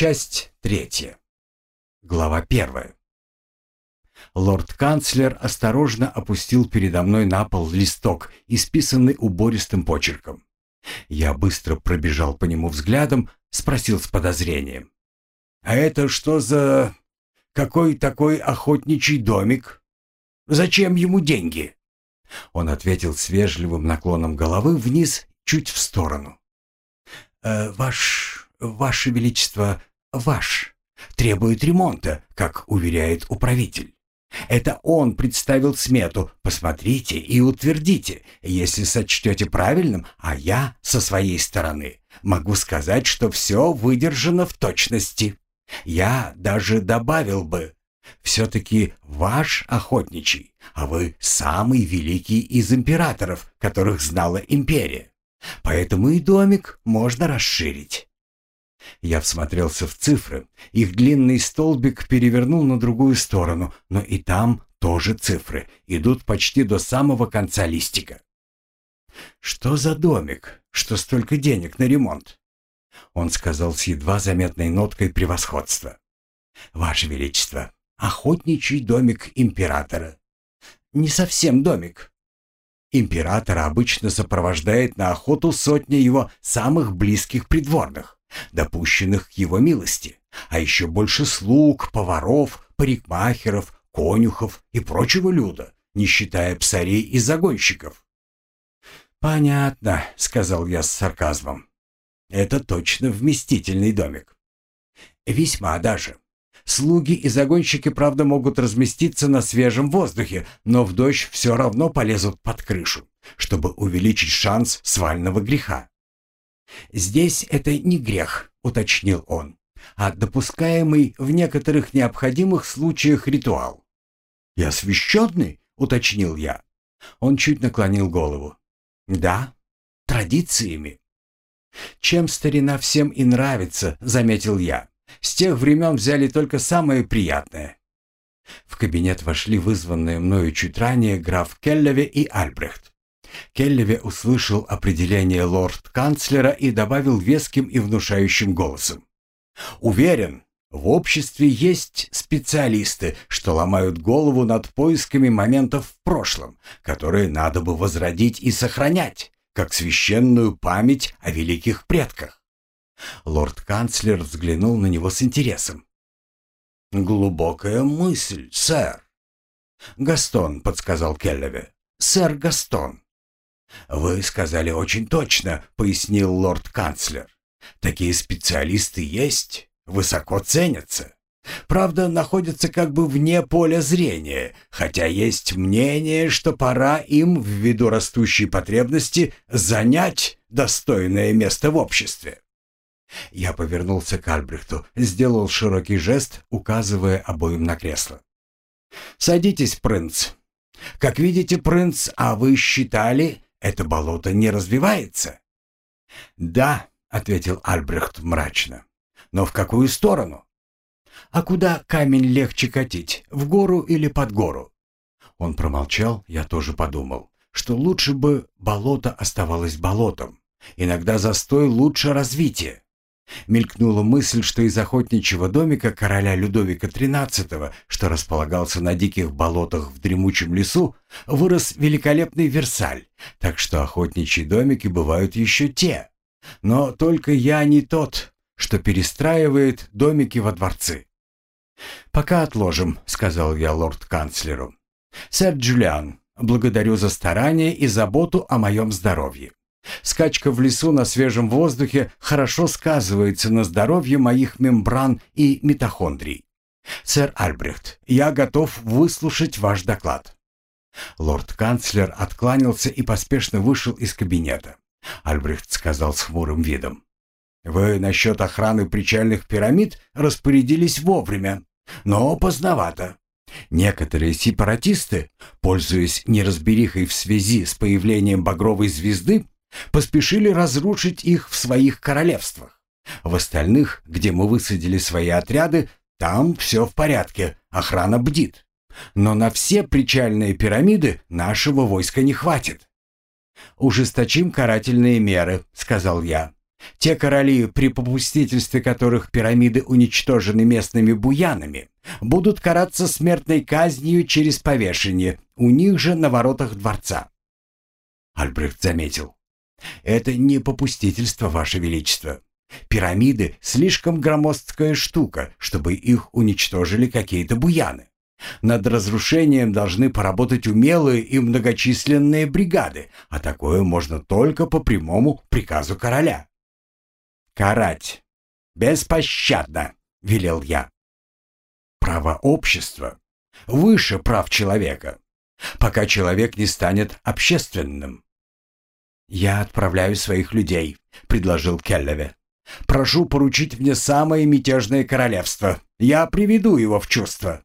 Часть третья. Глава первая. Лорд-канцлер осторожно опустил передо мной на пол листок, исписанный убористым почерком. Я быстро пробежал по нему взглядом, спросил с подозрением. «А это что за... какой такой охотничий домик? Зачем ему деньги?» Он ответил с вежливым наклоном головы вниз, чуть в сторону. «Э, «Ваш... ваше величество, ваш, требует ремонта, как уверяет управитель. Это он представил смету. Посмотрите и утвердите, если сочтете правильным, а я со своей стороны могу сказать, что все выдержано в точности. Я даже добавил бы, все-таки ваш охотничий, а вы самый великий из императоров, которых знала империя. Поэтому и домик можно расширить. Я всмотрелся в цифры. Их длинный столбик перевернул на другую сторону, но и там тоже цифры. Идут почти до самого конца листика. «Что за домик? Что столько денег на ремонт?» Он сказал с едва заметной ноткой превосходства. «Ваше Величество, охотничий домик императора». «Не совсем домик. Императора обычно сопровождает на охоту сотня его самых близких придворных допущенных к его милости, а еще больше слуг, поваров, парикмахеров, конюхов и прочего люда, не считая псарей и загонщиков. «Понятно», — сказал я с сарказмом. «Это точно вместительный домик». «Весьма даже. Слуги и загонщики, правда, могут разместиться на свежем воздухе, но в дождь все равно полезут под крышу, чтобы увеличить шанс свального греха. «Здесь это не грех», — уточнил он, «а допускаемый в некоторых необходимых случаях ритуал». «И освященный?» — уточнил я. Он чуть наклонил голову. «Да, традициями». «Чем старина всем и нравится», — заметил я. «С тех времен взяли только самое приятное». В кабинет вошли вызванные мною чуть ранее граф Келлеве и Альбрехт. Келлеве услышал определение лорд-канцлера и добавил веским и внушающим голосом. «Уверен, в обществе есть специалисты, что ломают голову над поисками моментов в прошлом, которые надо бы возродить и сохранять, как священную память о великих предках». Лорд-канцлер взглянул на него с интересом. «Глубокая мысль, сэр». «Гастон», — подсказал Келлеве. «Сэр Гастон». «Вы сказали очень точно», — пояснил лорд-канцлер. «Такие специалисты есть, высоко ценятся. Правда, находятся как бы вне поля зрения, хотя есть мнение, что пора им, ввиду растущей потребности, занять достойное место в обществе». Я повернулся к Альбрехту, сделал широкий жест, указывая обоим на кресло. «Садитесь, принц. Как видите, принц, а вы считали, это болото не развивается?» «Да», — ответил Альбрехт мрачно. «Но в какую сторону?» «А куда камень легче катить, в гору или под гору?» Он промолчал, я тоже подумал, что лучше бы болото оставалось болотом. Иногда застой лучше развития. Мелькнула мысль, что из охотничьего домика короля Людовика XIII, что располагался на диких болотах в дремучем лесу, вырос великолепный Версаль, так что охотничьи домики бывают еще те. Но только я не тот, что перестраивает домики во дворцы. «Пока отложим», — сказал я лорд-канцлеру. «Сэр Джулиан, благодарю за старание и заботу о моем здоровье. Скачка в лесу на свежем воздухе хорошо сказывается на здоровье моих мембран и митохондрий. Сэр Альбрехт, я готов выслушать ваш доклад. Лорд-канцлер откланялся и поспешно вышел из кабинета. Альбрехт сказал с хмурым видом. «Вы насчет охраны причальных пирамид распорядились вовремя, но поздновато. Некоторые сепаратисты, пользуясь неразберихой в связи с появлением багровой звезды, поспешили разрушить их в своих королевствах. В остальных, где мы высадили свои отряды, там все в порядке, охрана бдит. Но на все причальные пирамиды нашего войска не хватит. «Ужесточим карательные меры», — сказал я. Те короли, при попустительстве которых пирамиды уничтожены местными буянами, будут караться смертной казнью через повешение, у них же на воротах дворца. Альбрехт заметил. «Это не попустительство, Ваше Величество. Пирамиды — слишком громоздкая штука, чтобы их уничтожили какие-то буяны. Над разрушением должны поработать умелые и многочисленные бригады, а такое можно только по прямому приказу короля. «Карать! Беспощадно!» — велел я. «Право общества выше прав человека, пока человек не станет общественным». «Я отправляю своих людей», — предложил Келлеве. «Прошу поручить мне самое мятежное королевство. Я приведу его в чувство».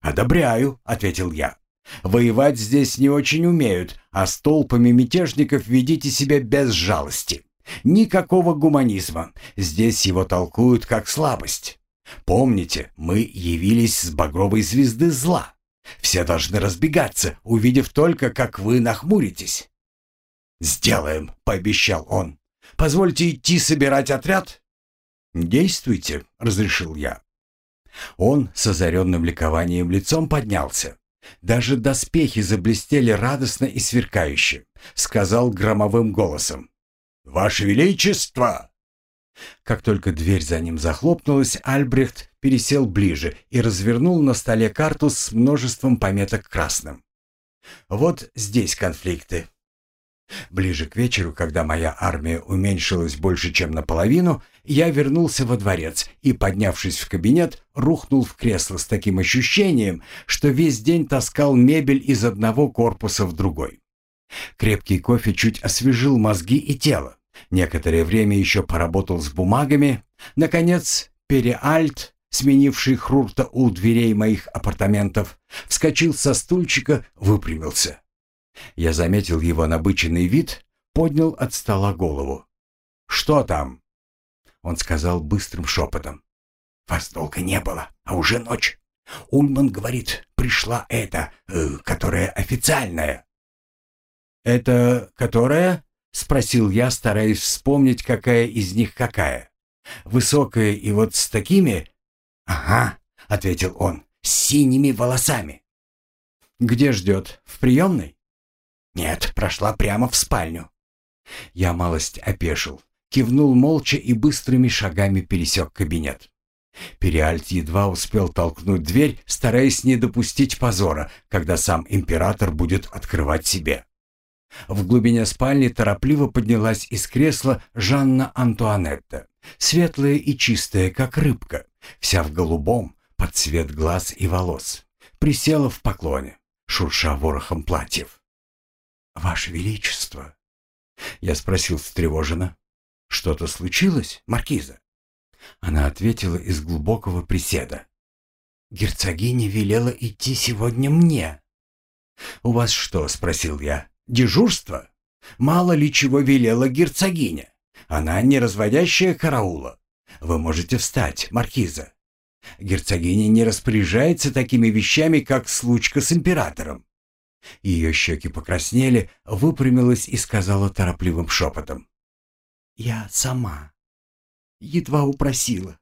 «Одобряю», — ответил я. «Воевать здесь не очень умеют, а с толпами мятежников ведите себя без жалости. Никакого гуманизма. Здесь его толкуют как слабость. Помните, мы явились с багровой звезды зла. Все должны разбегаться, увидев только, как вы нахмуритесь». «Сделаем», — пообещал он. «Позвольте идти собирать отряд?» «Действуйте», — разрешил я. Он с озаренным ликованием лицом поднялся. Даже доспехи заблестели радостно и сверкающе. Сказал громовым голосом. «Ваше Величество!» Как только дверь за ним захлопнулась, Альбрехт пересел ближе и развернул на столе карту с множеством пометок красным. «Вот здесь конфликты. Ближе к вечеру, когда моя армия уменьшилась больше, чем наполовину, я вернулся во дворец и, поднявшись в кабинет, рухнул в кресло с таким ощущением, что весь день таскал мебель из одного корпуса в другой. Крепкий кофе чуть освежил мозги и тело. Некоторое время еще поработал с бумагами. Наконец, Переальт, сменивший Хрурта у дверей моих апартаментов, вскочил со стульчика, выпрямился. Я заметил его набыченный вид, поднял от стола голову. «Что там?» Он сказал быстрым шепотом. «Вас долго не было, а уже ночь. Ульман говорит, пришла эта, э, которая официальная». «Это которая?» — спросил я, стараясь вспомнить, какая из них какая. «Высокая и вот с такими...» «Ага», — ответил он, — «с синими волосами». «Где ждет? В приемной?» «Нет, прошла прямо в спальню». Я малость опешил, кивнул молча и быстрыми шагами пересек кабинет. Периальт едва успел толкнуть дверь, стараясь не допустить позора, когда сам император будет открывать себе. В глубине спальни торопливо поднялась из кресла Жанна Антуанетта, светлая и чистая, как рыбка, вся в голубом, под цвет глаз и волос. Присела в поклоне, шурша ворохом платьев. «Ваше Величество!» Я спросил встревоженно. «Что-то случилось, Маркиза?» Она ответила из глубокого приседа. «Герцогиня велела идти сегодня мне». «У вас что?» — спросил я. «Дежурство? Мало ли чего велела герцогиня. Она не разводящая караула. Вы можете встать, Маркиза. Герцогиня не распоряжается такими вещами, как случка с императором. Ее щеки покраснели, выпрямилась и сказала торопливым шепотом. «Я сама. Едва упросила.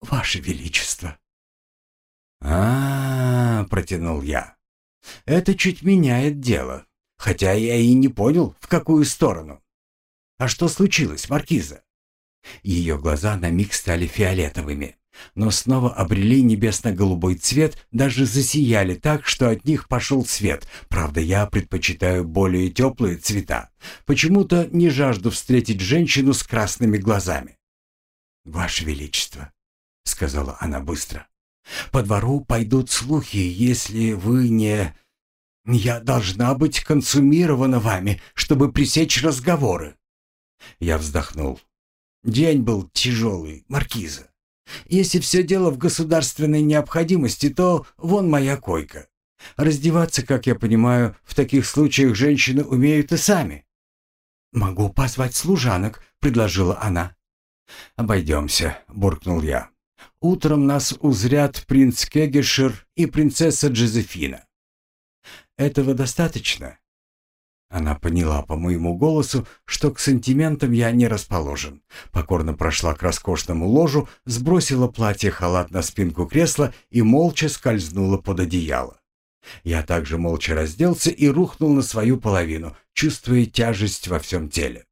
Ваше Величество». А, протянул я. «Это чуть меняет дело, хотя я и не понял, в какую сторону. А что случилось, Маркиза?» Ее глаза на миг стали фиолетовыми но снова обрели небесно-голубой цвет, даже засияли так, что от них пошел свет. Правда, я предпочитаю более теплые цвета. Почему-то не жажду встретить женщину с красными глазами. «Ваше Величество», — сказала она быстро, — «по двору пойдут слухи, если вы не...» «Я должна быть консумирована вами, чтобы пресечь разговоры». Я вздохнул. День был тяжелый, Маркиза. Если все дело в государственной необходимости, то вон моя койка. Раздеваться, как я понимаю, в таких случаях женщины умеют и сами. «Могу позвать служанок», — предложила она. «Обойдемся», — буркнул я. «Утром нас узрят принц Кегешир и принцесса Джозефина». «Этого достаточно?» Она поняла по моему голосу, что к сантиментам я не расположен. Покорно прошла к роскошному ложу, сбросила платье-халат на спинку кресла и молча скользнула под одеяло. Я также молча разделся и рухнул на свою половину, чувствуя тяжесть во всем теле.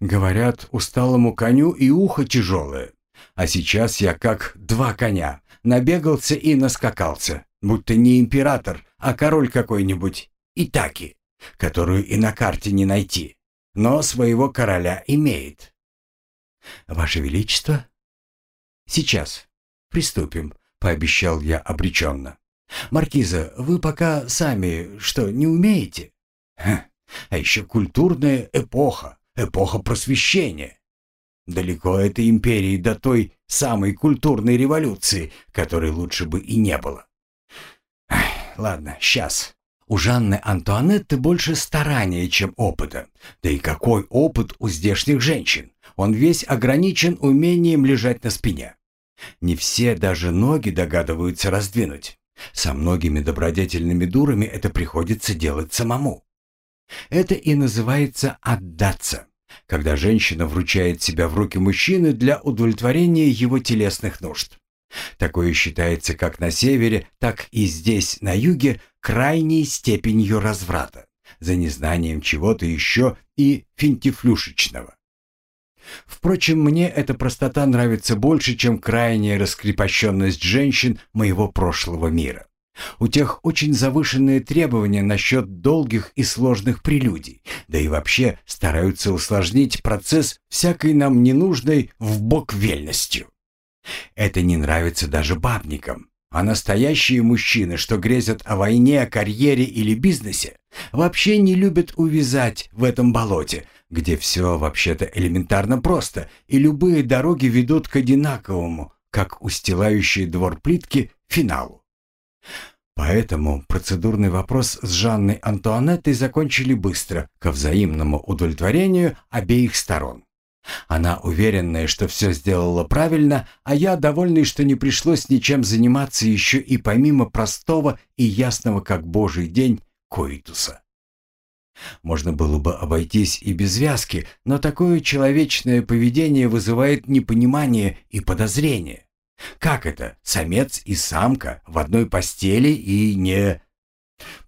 Говорят, усталому коню и ухо тяжелое. А сейчас я как два коня, набегался и наскакался, будто не император, а король какой-нибудь, Итаки которую и на карте не найти, но своего короля имеет. Ваше Величество? Сейчас. Приступим, пообещал я обреченно. Маркиза, вы пока сами что, не умеете? Ха, а еще культурная эпоха, эпоха просвещения. Далеко этой империи до той самой культурной революции, которой лучше бы и не было. Ладно, сейчас. У Жанны Антуанетты больше старания, чем опыта. Да и какой опыт у здешних женщин? Он весь ограничен умением лежать на спине. Не все даже ноги догадываются раздвинуть. Со многими добродетельными дурами это приходится делать самому. Это и называется «отдаться», когда женщина вручает себя в руки мужчины для удовлетворения его телесных нужд. Такое считается как на севере, так и здесь, на юге, крайней степенью разврата, за незнанием чего-то еще и финтифлюшечного. Впрочем, мне эта простота нравится больше, чем крайняя раскрепощенность женщин моего прошлого мира. У тех очень завышенные требования насчет долгих и сложных прелюдий, да и вообще стараются усложнить процесс всякой нам ненужной вбок вельностью. Это не нравится даже бабникам. А настоящие мужчины, что грезят о войне, карьере или бизнесе, вообще не любят увязать в этом болоте, где все вообще-то элементарно просто, и любые дороги ведут к одинаковому, как устилающий двор плитки, финалу. Поэтому процедурный вопрос с Жанной Антуанеттой закончили быстро, ко взаимному удовлетворению обеих сторон. Она уверенная, что все сделала правильно, а я довольный, что не пришлось ничем заниматься еще и помимо простого и ясного как божий день коитуса. Можно было бы обойтись и без вязки, но такое человечное поведение вызывает непонимание и подозрение. Как это, самец и самка в одной постели и не...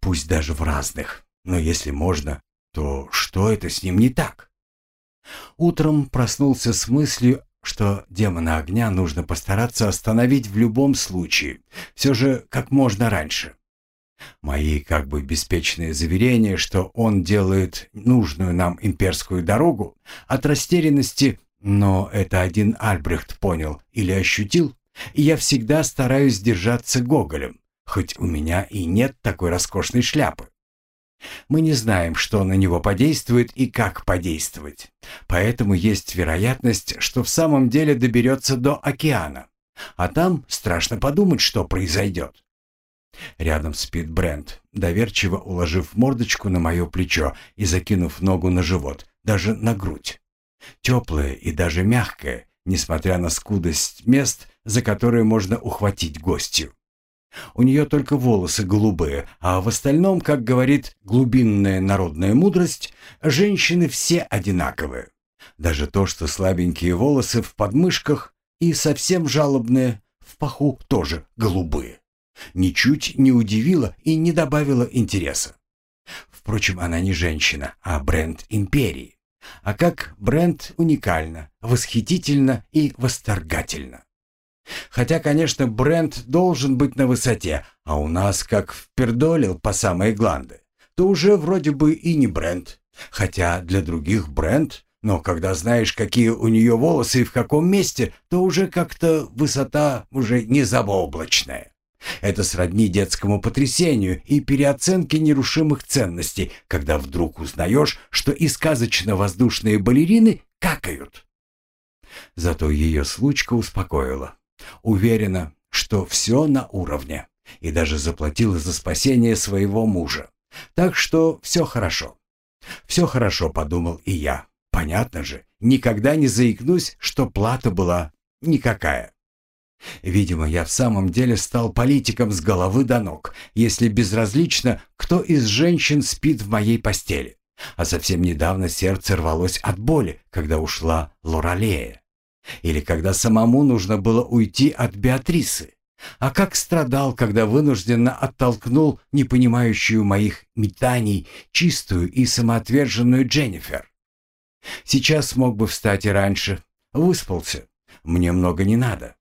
Пусть даже в разных, но если можно, то что это с ним не так? Утром проснулся с мыслью, что демона огня нужно постараться остановить в любом случае, все же как можно раньше. Мои как бы беспечные заверения, что он делает нужную нам имперскую дорогу, от растерянности, но это один Альбрехт понял или ощутил, и я всегда стараюсь держаться Гоголем, хоть у меня и нет такой роскошной шляпы. Мы не знаем, что на него подействует и как подействовать. Поэтому есть вероятность, что в самом деле доберется до океана. А там страшно подумать, что произойдет. Рядом спит Брент, доверчиво уложив мордочку на мое плечо и закинув ногу на живот, даже на грудь. Теплая и даже мягкая, несмотря на скудость мест, за которые можно ухватить гостью. У нее только волосы голубые, а в остальном, как говорит глубинная народная мудрость, женщины все одинаковые. Даже то, что слабенькие волосы в подмышках и совсем жалобные в паху тоже голубые. Ничуть не удивило и не добавило интереса. Впрочем, она не женщина, а бренд империи. А как бренд уникально, восхитительно и восторгательно. Хотя, конечно, бренд должен быть на высоте, а у нас как впердолил по самые гланды, то уже вроде бы и не бренд. Хотя для других бренд, но когда знаешь, какие у нее волосы и в каком месте, то уже как-то высота уже не забооблачная. Это сродни детскому потрясению и переоценке нерушимых ценностей, когда вдруг узнаешь, что и сказочно-воздушные балерины какают. Зато ее случка успокоила. Уверена, что все на уровне. И даже заплатила за спасение своего мужа. Так что все хорошо. Все хорошо, подумал и я. Понятно же, никогда не заикнусь, что плата была никакая. Видимо, я в самом деле стал политиком с головы до ног, если безразлично, кто из женщин спит в моей постели. А совсем недавно сердце рвалось от боли, когда ушла Лоралея. Или когда самому нужно было уйти от Беатрисы. А как страдал, когда вынужденно оттолкнул непонимающую моих метаний чистую и самоотверженную Дженнифер. Сейчас мог бы встать и раньше. Выспался. Мне много не надо.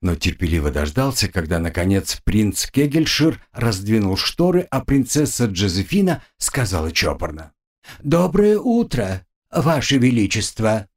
Но терпеливо дождался, когда, наконец, принц Кегельшир раздвинул шторы, а принцесса Джозефина сказала чопорно. «Доброе утро, Ваше Величество!»